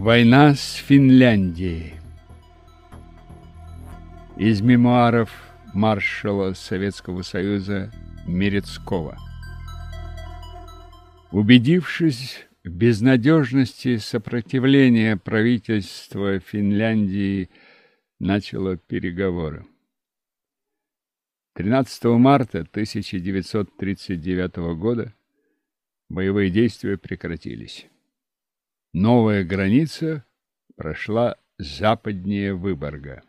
Война с Финляндией Из мемуаров маршала Советского Союза Мерецкого Убедившись в безнадежности сопротивления правительства Финляндии начало переговоры. 13 марта 1939 года боевые действия прекратились. Новая граница прошла западнее Выборга.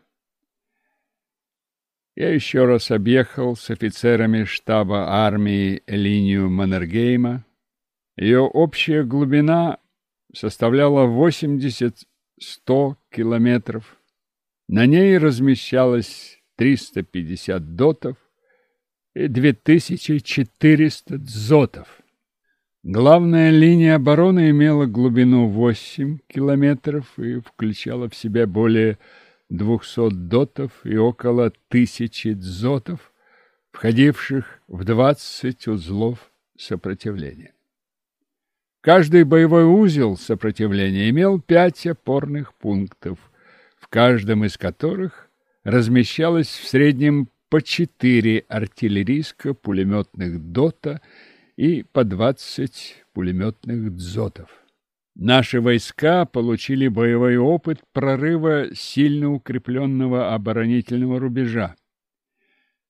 Я еще раз объехал с офицерами штаба армии линию Маннергейма. Ее общая глубина составляла 80-100 километров. На ней размещалось 350 дотов и 2400 дзотов. Главная линия обороны имела глубину 8 километров и включала в себя более 200 дотов и около тысячи дзотов, входивших в 20 узлов сопротивления. Каждый боевой узел сопротивления имел пять опорных пунктов, в каждом из которых размещалось в среднем по четыре артиллерийско-пулеметных дота и по 20 пулеметных дзотов. Наши войска получили боевой опыт прорыва сильно укрепленного оборонительного рубежа.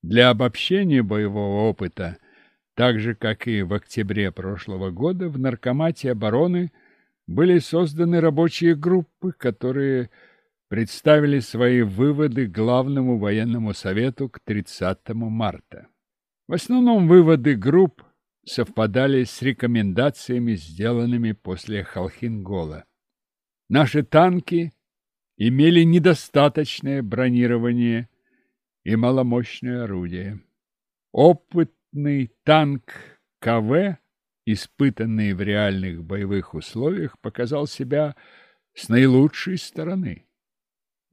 Для обобщения боевого опыта, так же, как и в октябре прошлого года, в Наркомате обороны были созданы рабочие группы, которые представили свои выводы Главному военному совету к 30 марта. В основном выводы групп совпадали с рекомендациями, сделанными после Халхингола. Наши танки имели недостаточное бронирование и маломощное орудие. Опытный танк КВ, испытанный в реальных боевых условиях, показал себя с наилучшей стороны.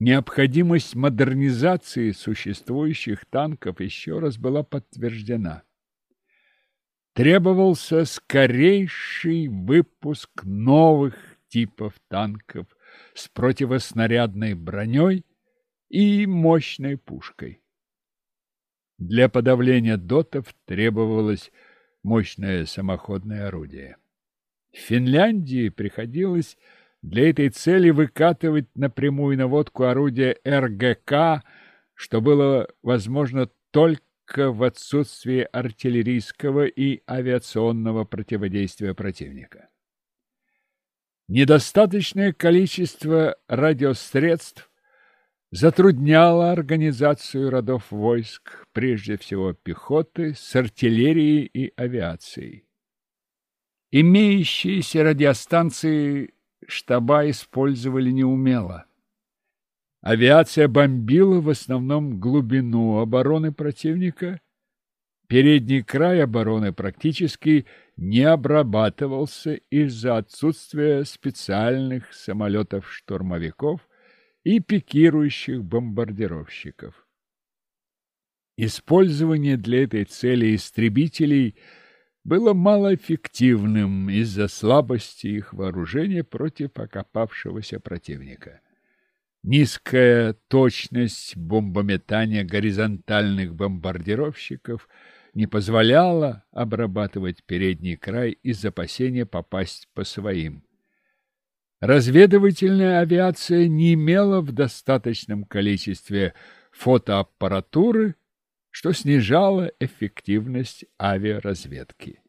Необходимость модернизации существующих танков еще раз была подтверждена требовался скорейший выпуск новых типов танков с противоснарядной броней и мощной пушкой. Для подавления дотов требовалось мощное самоходное орудие. Финляндии приходилось для этой цели выкатывать напрямую наводку орудия РГК, что было возможно только только в отсутствие артиллерийского и авиационного противодействия противника. Недостаточное количество радиосредств затрудняло организацию родов войск, прежде всего пехоты, с артиллерией и авиацией. Имеющиеся радиостанции штаба использовали неумело. Авиация бомбила в основном глубину обороны противника. Передний край обороны практически не обрабатывался из-за отсутствия специальных самолетов-штурмовиков и пикирующих бомбардировщиков. Использование для этой цели истребителей было малоэффективным из-за слабости их вооружения против окопавшегося противника. Низкая точность бомбометания горизонтальных бомбардировщиков не позволяла обрабатывать передний край из опасения попасть по своим. Разведывательная авиация не имела в достаточном количестве фотоаппаратуры, что снижало эффективность авиаразведки.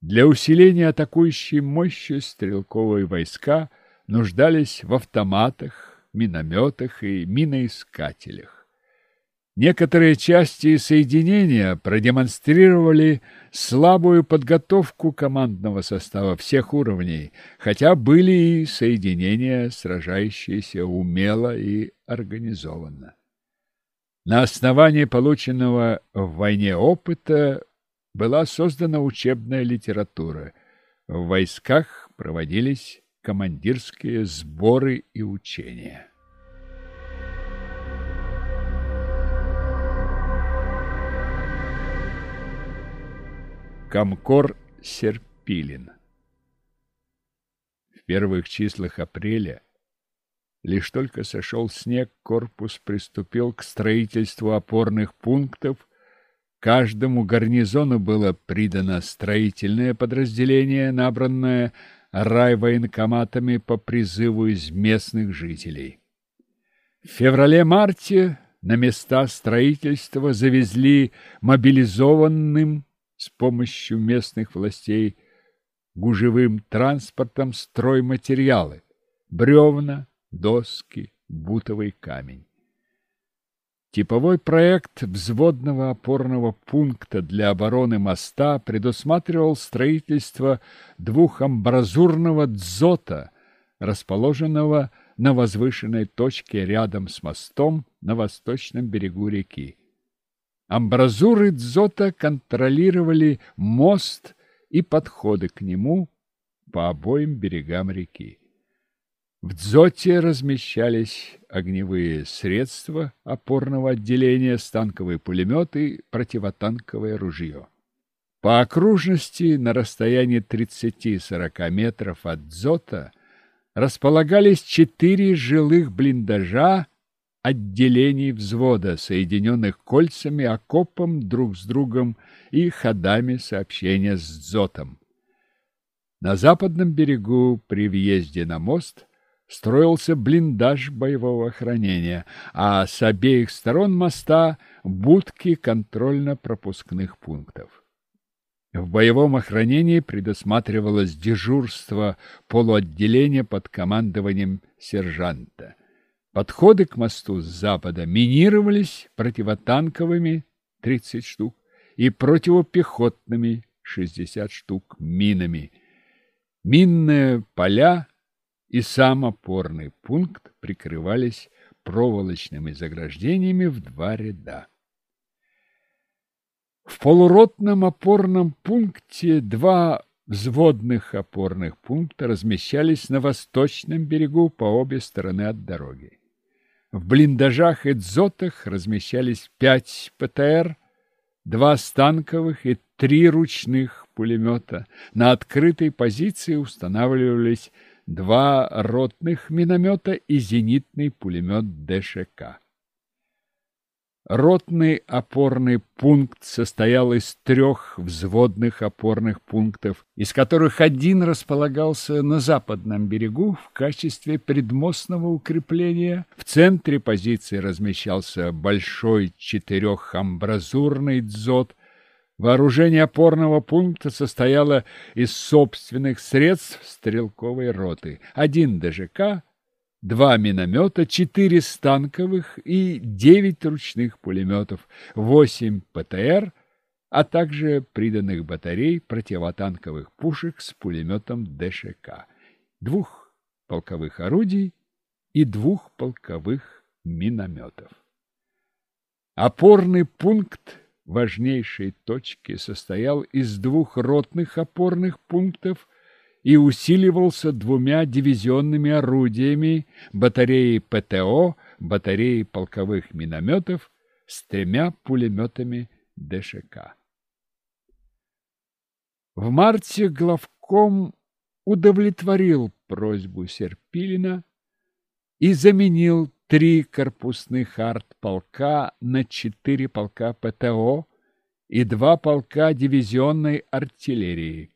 Для усиления атакующей мощи стрелковые войска нуждались в автоматах, минометах и миноискателях. Некоторые части соединения продемонстрировали слабую подготовку командного состава всех уровней, хотя были и соединения, сражающиеся умело и организованно. На основании полученного в войне опыта была создана учебная литература. В войсках проводились командирские сборы и учения. Комкор Серпилин В первых числах апреля лишь только сошел снег, корпус приступил к строительству опорных пунктов. Каждому гарнизону было придано строительное подразделение, набранное райвоенкоматами по призыву из местных жителей. В феврале-марте на места строительства завезли мобилизованным с помощью местных властей гужевым транспортом стройматериалы – бревна, доски, бутовый камень. Типовой проект взводного опорного пункта для обороны моста предусматривал строительство двухамбразурного дзота, расположенного на возвышенной точке рядом с мостом на восточном берегу реки. Амбразуры дзота контролировали мост и подходы к нему по обоим берегам реки. В дзоте размещались огневые средства опорного отделения, станковый пулемет и противотанковое ружье. По окружности на расстоянии 30-40 метров от дзота располагались четыре жилых блиндажа отделений взвода, соединенных кольцами, окопом друг с другом и ходами сообщения с дзотом. На западном берегу при въезде на мост строился блиндаж боевого хранения, а с обеих сторон моста будки контрольно-пропускных пунктов. В боевом охранении предусматривалось дежурство полуотделения под командованием сержанта. Подходы к мосту с запада минировались противотанковыми 30 штук и противопехотными 60 штук минами. Минные поля и сам опорный пункт прикрывались проволочными заграждениями в два ряда. В полуротном опорном пункте два взводных опорных пункта размещались на восточном берегу по обе стороны от дороги. В блиндажах и дзотах размещались пять ПТР, два станковых и три ручных пулемета. На открытой позиции устанавливались два ротных миномета и зенитный пулемет ДШК. Ротный опорный пункт состоял из трех взводных опорных пунктов, из которых один располагался на западном берегу в качестве предмостного укрепления. В центре позиции размещался большой четырехамбразурный дзот. Вооружение опорного пункта состояло из собственных средств стрелковой роты. Один ДЖК, два миномета, четыре станковых и девять ручных пулеметов, восемь ПТР, а также приданных батарей противотанковых пушек с пулеметом ДШК, двух полковых орудий и двух полковых минометов. Опорный пункт важнейшей точки состоял из двух ротных опорных пунктов и усиливался двумя дивизионными орудиями, батареей ПТО, батареей полковых минометов с тремя пулеметами ДШК. В марте главком удовлетворил просьбу Серпилина и заменил три корпусных артполка на четыре полка ПТО и два полка дивизионной артиллерии.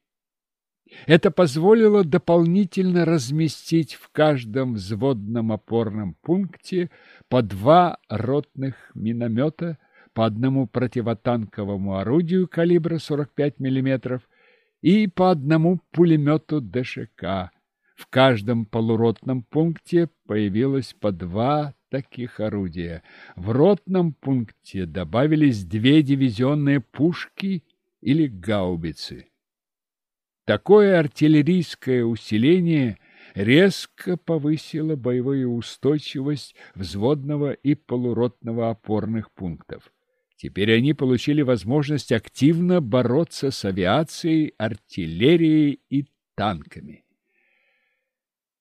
Это позволило дополнительно разместить в каждом взводном опорном пункте по два ротных миномета, по одному противотанковому орудию калибра 45 мм и по одному пулемету ДШК. В каждом полуротном пункте появилось по два таких орудия. В ротном пункте добавились две дивизионные пушки или гаубицы. Такое артиллерийское усиление резко повысило боевую устойчивость взводного и полуротного опорных пунктов. Теперь они получили возможность активно бороться с авиацией, артиллерией и танками.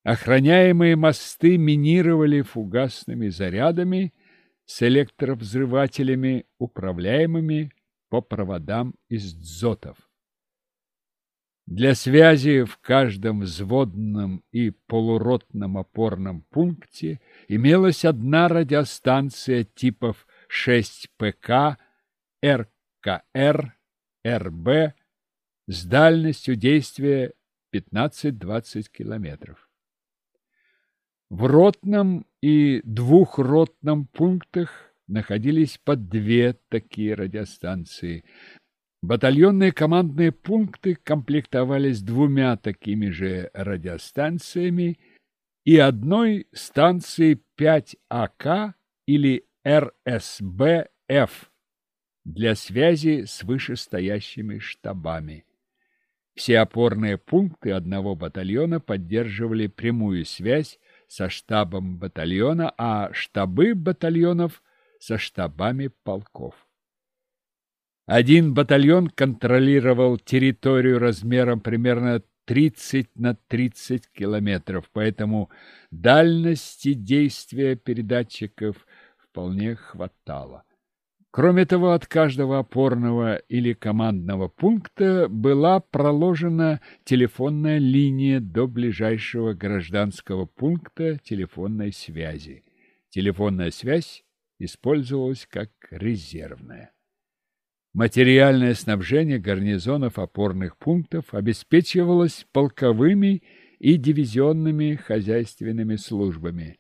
Охраняемые мосты минировали фугасными зарядами с электровзрывателями, управляемыми по проводам из дзотов. Для связи в каждом взводном и полуротном опорном пункте имелась одна радиостанция типов 6ПК, РКР, РБ с дальностью действия 15-20 километров. В ротном и двухротном пунктах находились по две такие радиостанции. Батальонные командные пункты комплектовались двумя такими же радиостанциями и одной станцией 5АК или РСБФ для связи с вышестоящими штабами. Все опорные пункты одного батальона поддерживали прямую связь со штабом батальона, а штабы батальонов со штабами полков. Один батальон контролировал территорию размером примерно 30 на 30 километров, поэтому дальности действия передатчиков вполне хватало. Кроме того, от каждого опорного или командного пункта была проложена телефонная линия до ближайшего гражданского пункта телефонной связи. Телефонная связь использовалась как резервная. Материальное снабжение гарнизонов опорных пунктов обеспечивалось полковыми и дивизионными хозяйственными службами.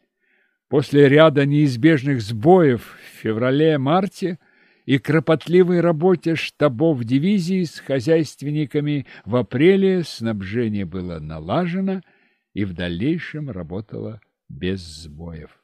После ряда неизбежных сбоев в феврале-марте и кропотливой работе штабов дивизии с хозяйственниками в апреле снабжение было налажено и в дальнейшем работало без сбоев.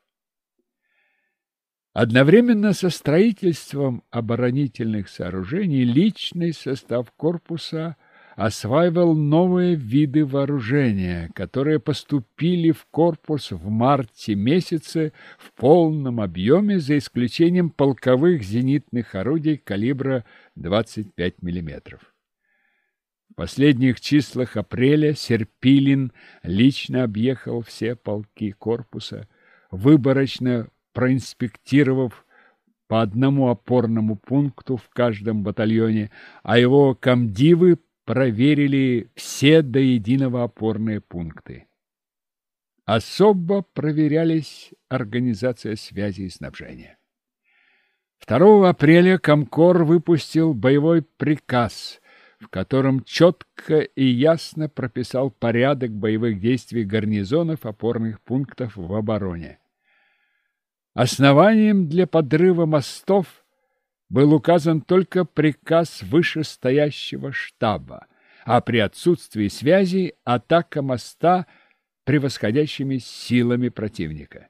Одновременно со строительством оборонительных сооружений личный состав корпуса осваивал новые виды вооружения, которые поступили в корпус в марте месяце в полном объеме, за исключением полковых зенитных орудий калибра 25 мм. В последних числах апреля Серпилин лично объехал все полки корпуса, выборочно проинспектировав по одному опорному пункту в каждом батальоне, а его комдивы проверили все до единого опорные пункты. Особо проверялись организация связи и снабжения. 2 апреля Комкор выпустил боевой приказ, в котором четко и ясно прописал порядок боевых действий гарнизонов опорных пунктов в обороне. Основанием для подрыва мостов был указан только приказ вышестоящего штаба, а при отсутствии связи атака моста превосходящими силами противника.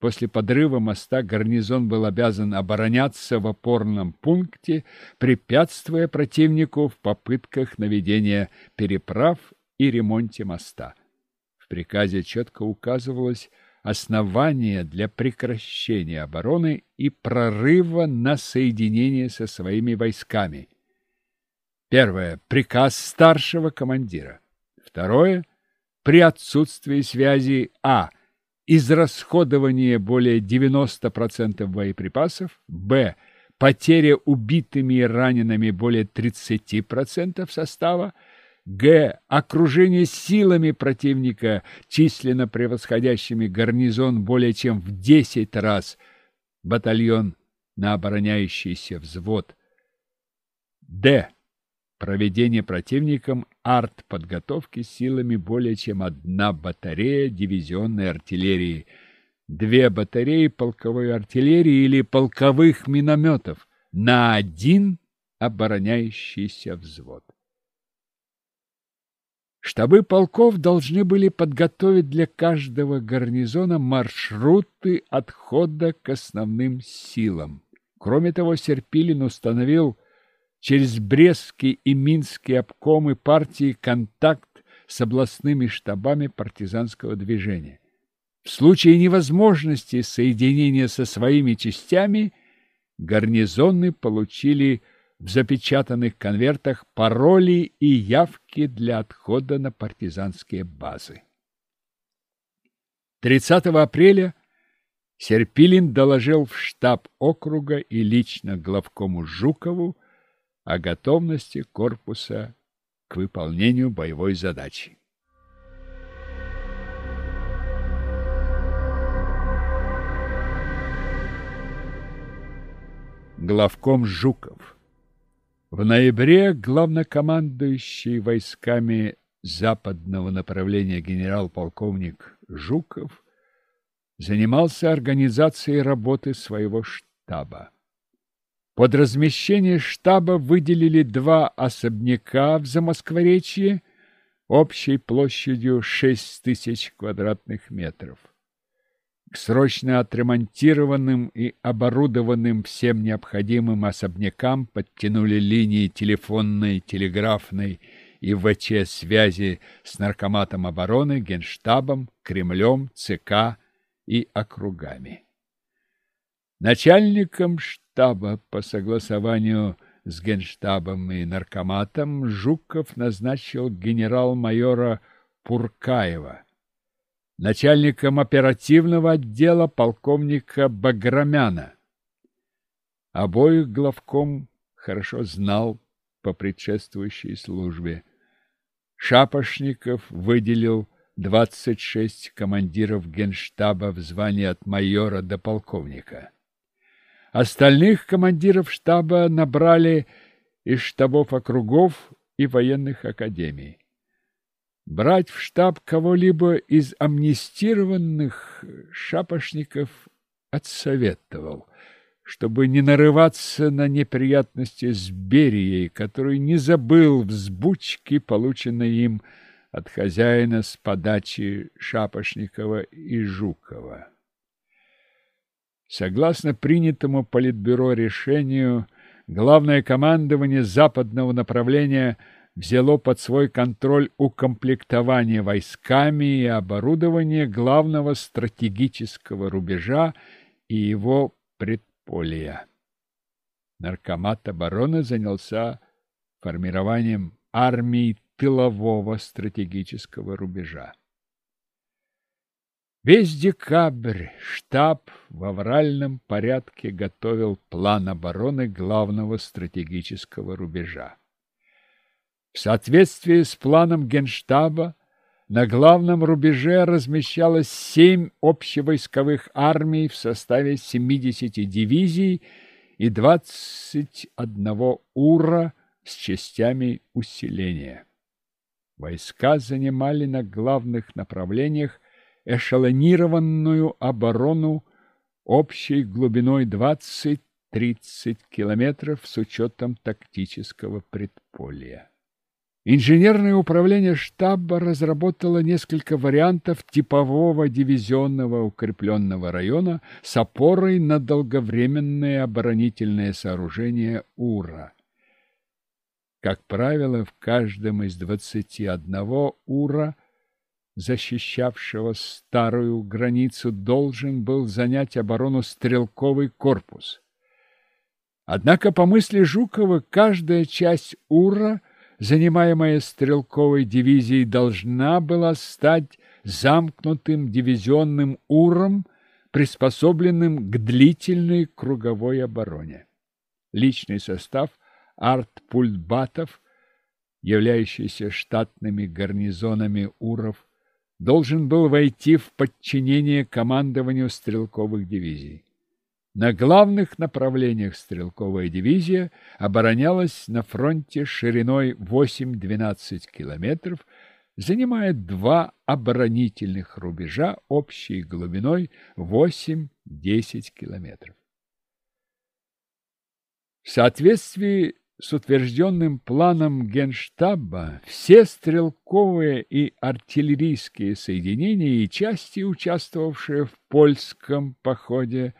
После подрыва моста гарнизон был обязан обороняться в опорном пункте, препятствуя противнику в попытках наведения переправ и ремонте моста. В приказе четко указывалось, основания для прекращения обороны и прорыва на соединение со своими войсками. Первое. Приказ старшего командира. Второе. При отсутствии связи А. Израсходование более 90% боеприпасов. Б. Потеря убитыми и ранеными более 30% состава. Г. Окружение силами противника, численно превосходящими гарнизон более чем в 10 раз, батальон на обороняющийся взвод. Д. Проведение противником артподготовки силами более чем одна батарея дивизионной артиллерии, две батареи полковой артиллерии или полковых минометов на один обороняющийся взвод. Штабы полков должны были подготовить для каждого гарнизона маршруты отхода к основным силам. Кроме того, Серпилин установил через Брестский и Минский обкомы партии контакт с областными штабами партизанского движения. В случае невозможности соединения со своими частями гарнизоны получили в запечатанных конвертах пароли и явки для отхода на партизанские базы. 30 апреля Серпилин доложил в штаб округа и лично главкому Жукову о готовности корпуса к выполнению боевой задачи. Главком Жуков В ноябре главнокомандующий войсками западного направления генерал-полковник Жуков занимался организацией работы своего штаба. Под размещение штаба выделили два особняка в Замоскворечье общей площадью 6 тысяч квадратных метров. К срочно отремонтированным и оборудованным всем необходимым особнякам подтянули линии телефонной, телеграфной и ВЧ связи с Наркоматом обороны, Генштабом, Кремлем, ЦК и округами. Начальником штаба по согласованию с Генштабом и Наркоматом Жуков назначил генерал-майора Пуркаева, начальником оперативного отдела полковника Баграмяна. Обоих главком хорошо знал по предшествующей службе. Шапошников выделил 26 командиров генштаба в звании от майора до полковника. Остальных командиров штаба набрали из штабов округов и военных академий. Брать в штаб кого-либо из амнистированных шапошников отсоветовал, чтобы не нарываться на неприятности с Берией, который не забыл взбучки, полученной им от хозяина с подачи Шапошникова и Жукова. Согласно принятому Политбюро решению, главное командование западного направления взяло под свой контроль укомплектование войсками и оборудование главного стратегического рубежа и его предполия. Наркомат обороны занялся формированием армии тылового стратегического рубежа. Весь декабрь штаб в авральном порядке готовил план обороны главного стратегического рубежа. В соответствии с планом Генштаба на главном рубеже размещалось семь общевойсковых армий в составе 70 дивизий и 21 УРА с частями усиления. Войска занимали на главных направлениях эшелонированную оборону общей глубиной 20-30 километров с учетом тактического предполья. Инженерное управление штаба разработало несколько вариантов типового дивизионного укрепленного района с опорой на долговременное оборонительное сооружение УРА. Как правило, в каждом из 21 УРА – защищавшего старую границу, должен был занять оборону стрелковый корпус. Однако, по мысли Жукова, каждая часть УРА, занимаемая стрелковой дивизией, должна была стать замкнутым дивизионным УРом, приспособленным к длительной круговой обороне. Личный состав артпульбатов, являющийся штатными гарнизонами УРов, должен был войти в подчинение командованию стрелковых дивизий. На главных направлениях стрелковая дивизия оборонялась на фронте шириной 8-12 километров, занимая два оборонительных рубежа общей глубиной 8-10 километров. В соответствии с утвержденным планом Генштаба все стрелковые и артиллерийские соединения и части, участвовавшие в польском походе,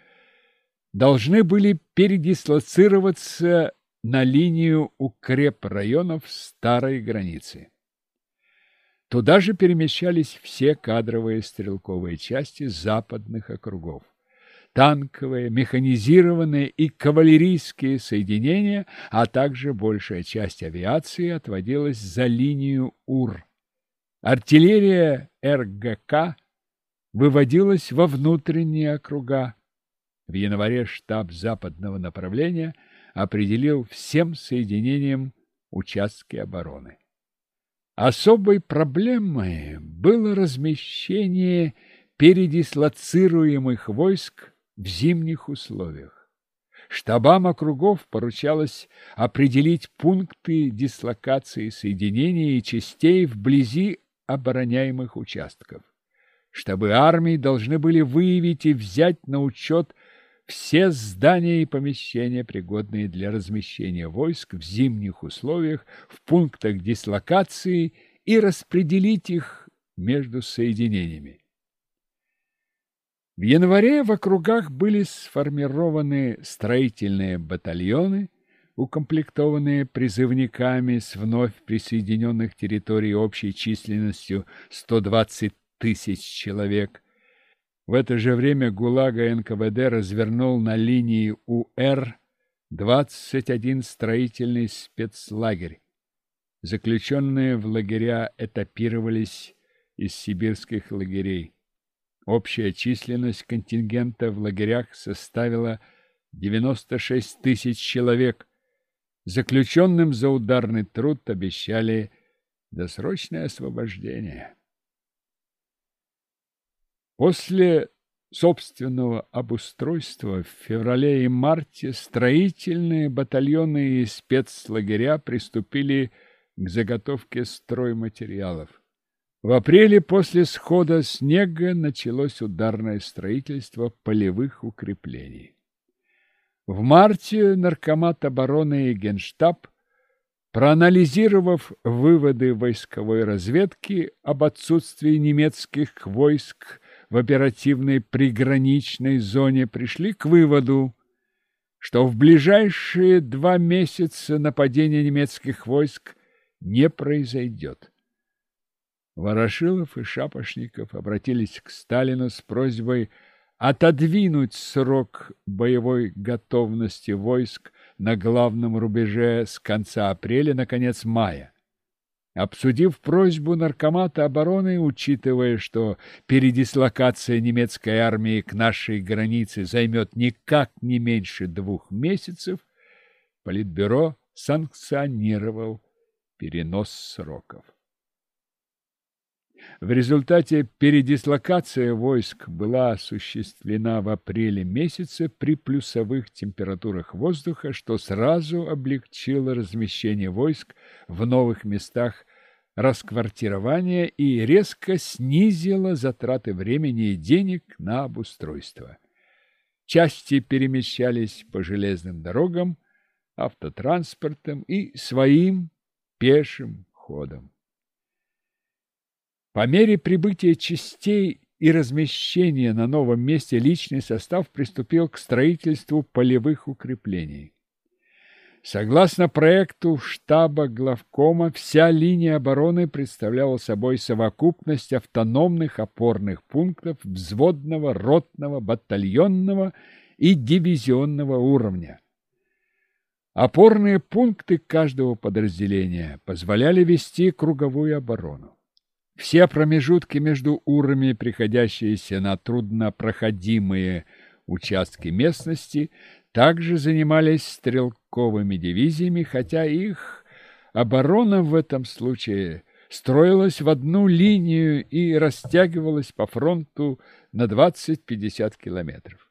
должны были передислоцироваться на линию укрепрайонов старой границы. Туда же перемещались все кадровые стрелковые части западных округов танковые, механизированные и кавалерийские соединения, а также большая часть авиации отводилась за линию УР. Артиллерия РГК выводилась во внутренние округа. В январе штаб западного направления определил всем соединениям участки обороны. Особой проблемой было размещение передислоцируемых войск в зимних условиях. Штабам округов поручалось определить пункты дислокации соединений и частей вблизи обороняемых участков. Штабы армий должны были выявить и взять на учет все здания и помещения, пригодные для размещения войск в зимних условиях, в пунктах дислокации и распределить их между соединениями. В январе в округах были сформированы строительные батальоны, укомплектованные призывниками с вновь присоединенных территорий общей численностью 120 тысяч человек. В это же время ГУЛАГа НКВД развернул на линии УР 21 строительный спецлагерь. Заключенные в лагеря этапировались из сибирских лагерей. Общая численность контингента в лагерях составила 96 тысяч человек. Заключенным за ударный труд обещали досрочное освобождение. После собственного обустройства в феврале и марте строительные батальоны и спецлагеря приступили к заготовке стройматериалов. В апреле после схода снега началось ударное строительство полевых укреплений. В марте Наркомат обороны и Генштаб, проанализировав выводы войсковой разведки об отсутствии немецких войск в оперативной приграничной зоне, пришли к выводу, что в ближайшие два месяца нападение немецких войск не произойдет. Ворошилов и Шапошников обратились к Сталину с просьбой отодвинуть срок боевой готовности войск на главном рубеже с конца апреля на конец мая. Обсудив просьбу наркомата обороны, учитывая, что передислокация немецкой армии к нашей границе займет никак не меньше двух месяцев, Политбюро санкционировал перенос сроков. В результате передислокация войск была осуществлена в апреле месяце при плюсовых температурах воздуха, что сразу облегчило размещение войск в новых местах расквартирования и резко снизило затраты времени и денег на обустройство. Части перемещались по железным дорогам, автотранспортом и своим пешим ходом. По мере прибытия частей и размещения на новом месте личный состав приступил к строительству полевых укреплений. Согласно проекту штаба главкома, вся линия обороны представляла собой совокупность автономных опорных пунктов взводного, ротного, батальонного и дивизионного уровня. Опорные пункты каждого подразделения позволяли вести круговую оборону. Все промежутки между урами, приходящиеся на труднопроходимые участки местности, также занимались стрелковыми дивизиями, хотя их оборона в этом случае строилась в одну линию и растягивалась по фронту на 20-50 километров.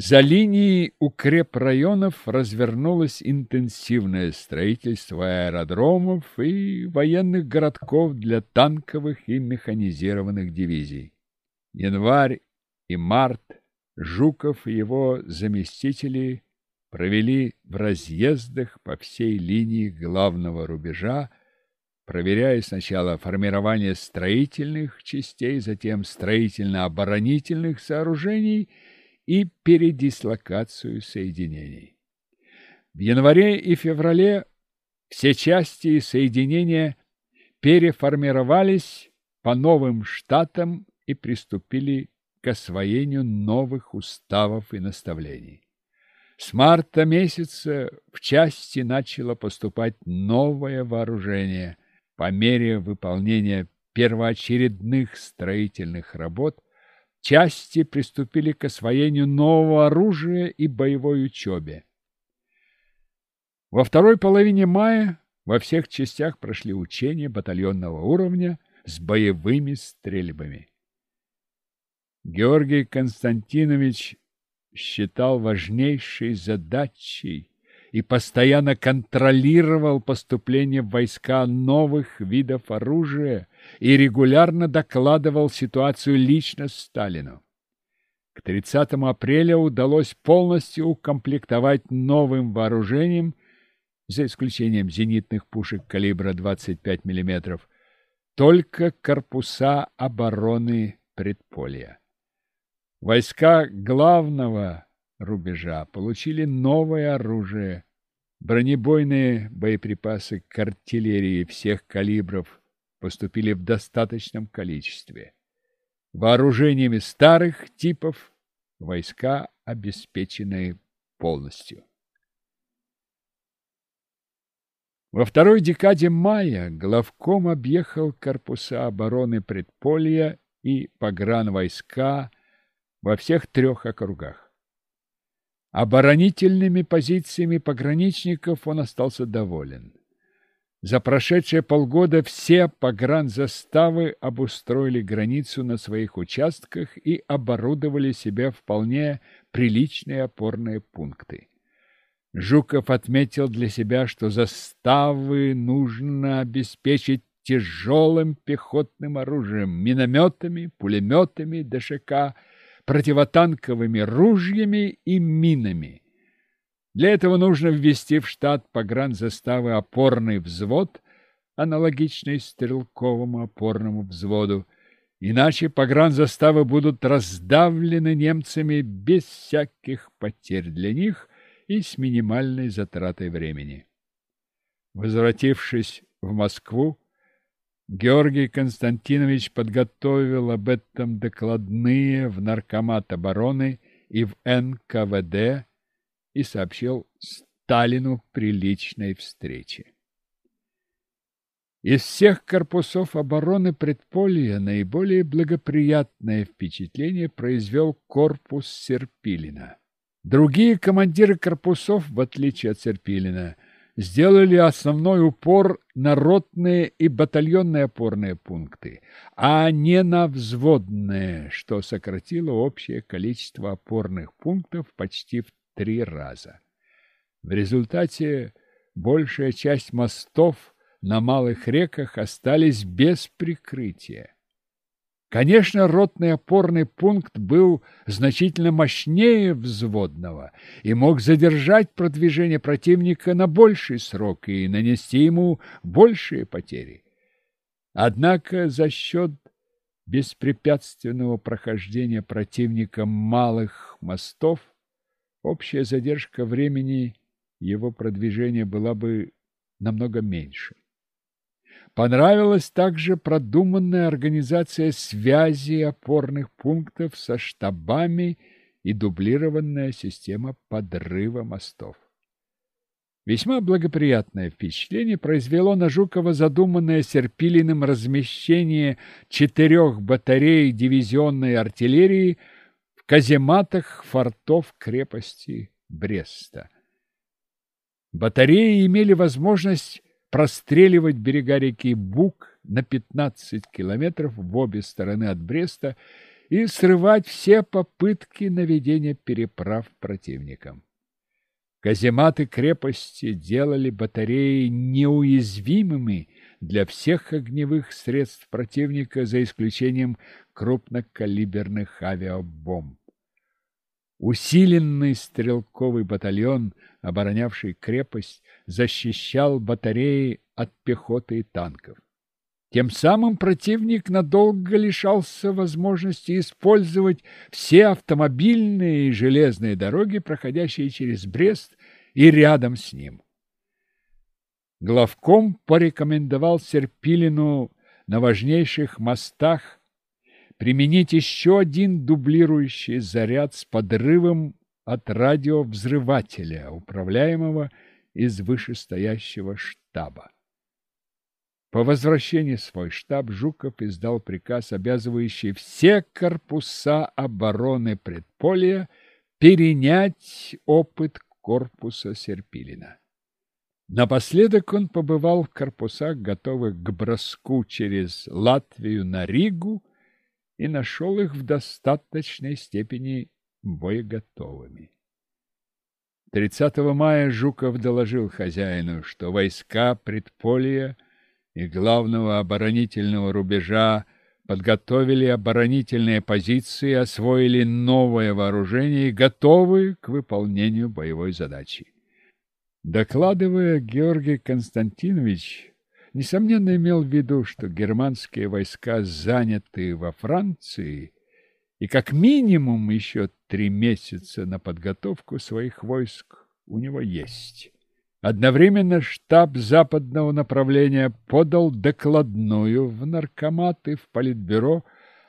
За линией укрепрайонов развернулось интенсивное строительство аэродромов и военных городков для танковых и механизированных дивизий. Январь и март Жуков и его заместители провели в разъездах по всей линии главного рубежа, проверяя сначала формирование строительных частей, затем строительно-оборонительных сооружений – и передислокацию соединений. В январе и феврале все части и соединения переформировались по новым штатам и приступили к освоению новых уставов и наставлений. С марта месяца в части начало поступать новое вооружение. По мере выполнения первоочередных строительных работ части приступили к освоению нового оружия и боевой учебе. Во второй половине мая во всех частях прошли учения батальонного уровня с боевыми стрельбами. Георгий Константинович считал важнейшей задачей и постоянно контролировал поступление в войска новых видов оружия и регулярно докладывал ситуацию лично Сталину. К 30 апреля удалось полностью укомплектовать новым вооружением, за исключением зенитных пушек калибра 25 мм, только корпуса обороны предполья. Войска главного рубежа получили новое оружие, бронебойные боеприпасы к артиллерии всех калибров поступили в достаточном количестве. Вооружениями старых типов войска обеспечены полностью. Во второй декаде мая главком объехал корпуса обороны предполья и погранвойска во всех трех округах. Оборонительными позициями пограничников он остался доволен. За прошедшие полгода все погранзаставы обустроили границу на своих участках и оборудовали себе вполне приличные опорные пункты. Жуков отметил для себя, что заставы нужно обеспечить тяжелым пехотным оружием, минометами, пулеметами ДШК, противотанковыми ружьями и минами. Для этого нужно ввести в штат погранзаставы опорный взвод, аналогичный стрелковому опорному взводу, иначе погранзаставы будут раздавлены немцами без всяких потерь для них и с минимальной затратой времени. Возвратившись в Москву, Георгий Константинович подготовил об этом докладные в Наркомат обороны и в НКВД и сообщил Сталину при личной встрече. Из всех корпусов обороны предполья наиболее благоприятное впечатление произвел корпус Серпилина. Другие командиры корпусов, в отличие от Серпилина, сделали основной упор на ротные и батальонные опорные пункты, а не на взводные, что сократило общее количество опорных пунктов почти в три раза. В результате большая часть мостов на малых реках остались без прикрытия. Конечно, ротный опорный пункт был значительно мощнее взводного и мог задержать продвижение противника на больший срок и нанести ему большие потери. Однако за счет беспрепятственного прохождения противником малых мостов общая задержка времени его продвижения была бы намного меньше. Понравилась также продуманная организация связи опорных пунктов со штабами и дублированная система подрыва мостов. Весьма благоприятное впечатление произвело на Жукова задуманное Серпилиным размещение четырех батарей дивизионной артиллерии – казематах фортов крепости Бреста. Батареи имели возможность простреливать берега реки Бук на 15 километров в обе стороны от Бреста и срывать все попытки наведения переправ противникам. Казематы крепости делали батареи неуязвимыми для всех огневых средств противника, за исключением крупнокалиберных авиабомб. Усиленный стрелковый батальон, оборонявший крепость, защищал батареи от пехоты и танков. Тем самым противник надолго лишался возможности использовать все автомобильные и железные дороги, проходящие через Брест и рядом с ним. Главком порекомендовал Серпилину на важнейших мостах применить еще один дублирующий заряд с подрывом от радиовзрывателя, управляемого из вышестоящего штаба. По возвращении в свой штаб Жуков издал приказ, обязывающий все корпуса обороны предполья перенять опыт корпуса Серпилина. Напоследок он побывал в корпусах, готовых к броску через Латвию на Ригу, и нашел их в достаточной степени боеготовыми. 30 мая Жуков доложил хозяину, что войска предполья и главного оборонительного рубежа подготовили оборонительные позиции, освоили новое вооружение и готовы к выполнению боевой задачи. Докладывая, Георгий Константинович, несомненно, имел в виду, что германские войска заняты во Франции и как минимум еще три месяца на подготовку своих войск у него есть. Одновременно штаб западного направления подал докладную в наркомат и в политбюро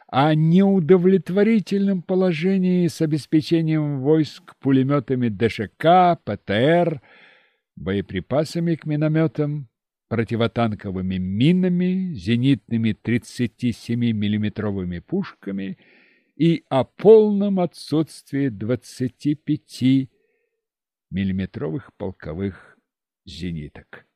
о неудовлетворительном положении с обеспечением войск пулеметами ДШК, ПТР, боеприпасами к минометам, противотанковыми минами, зенитными 37 миллиметровыми пушками и о полном отсутствии 25 миллиметровых полковых зениток.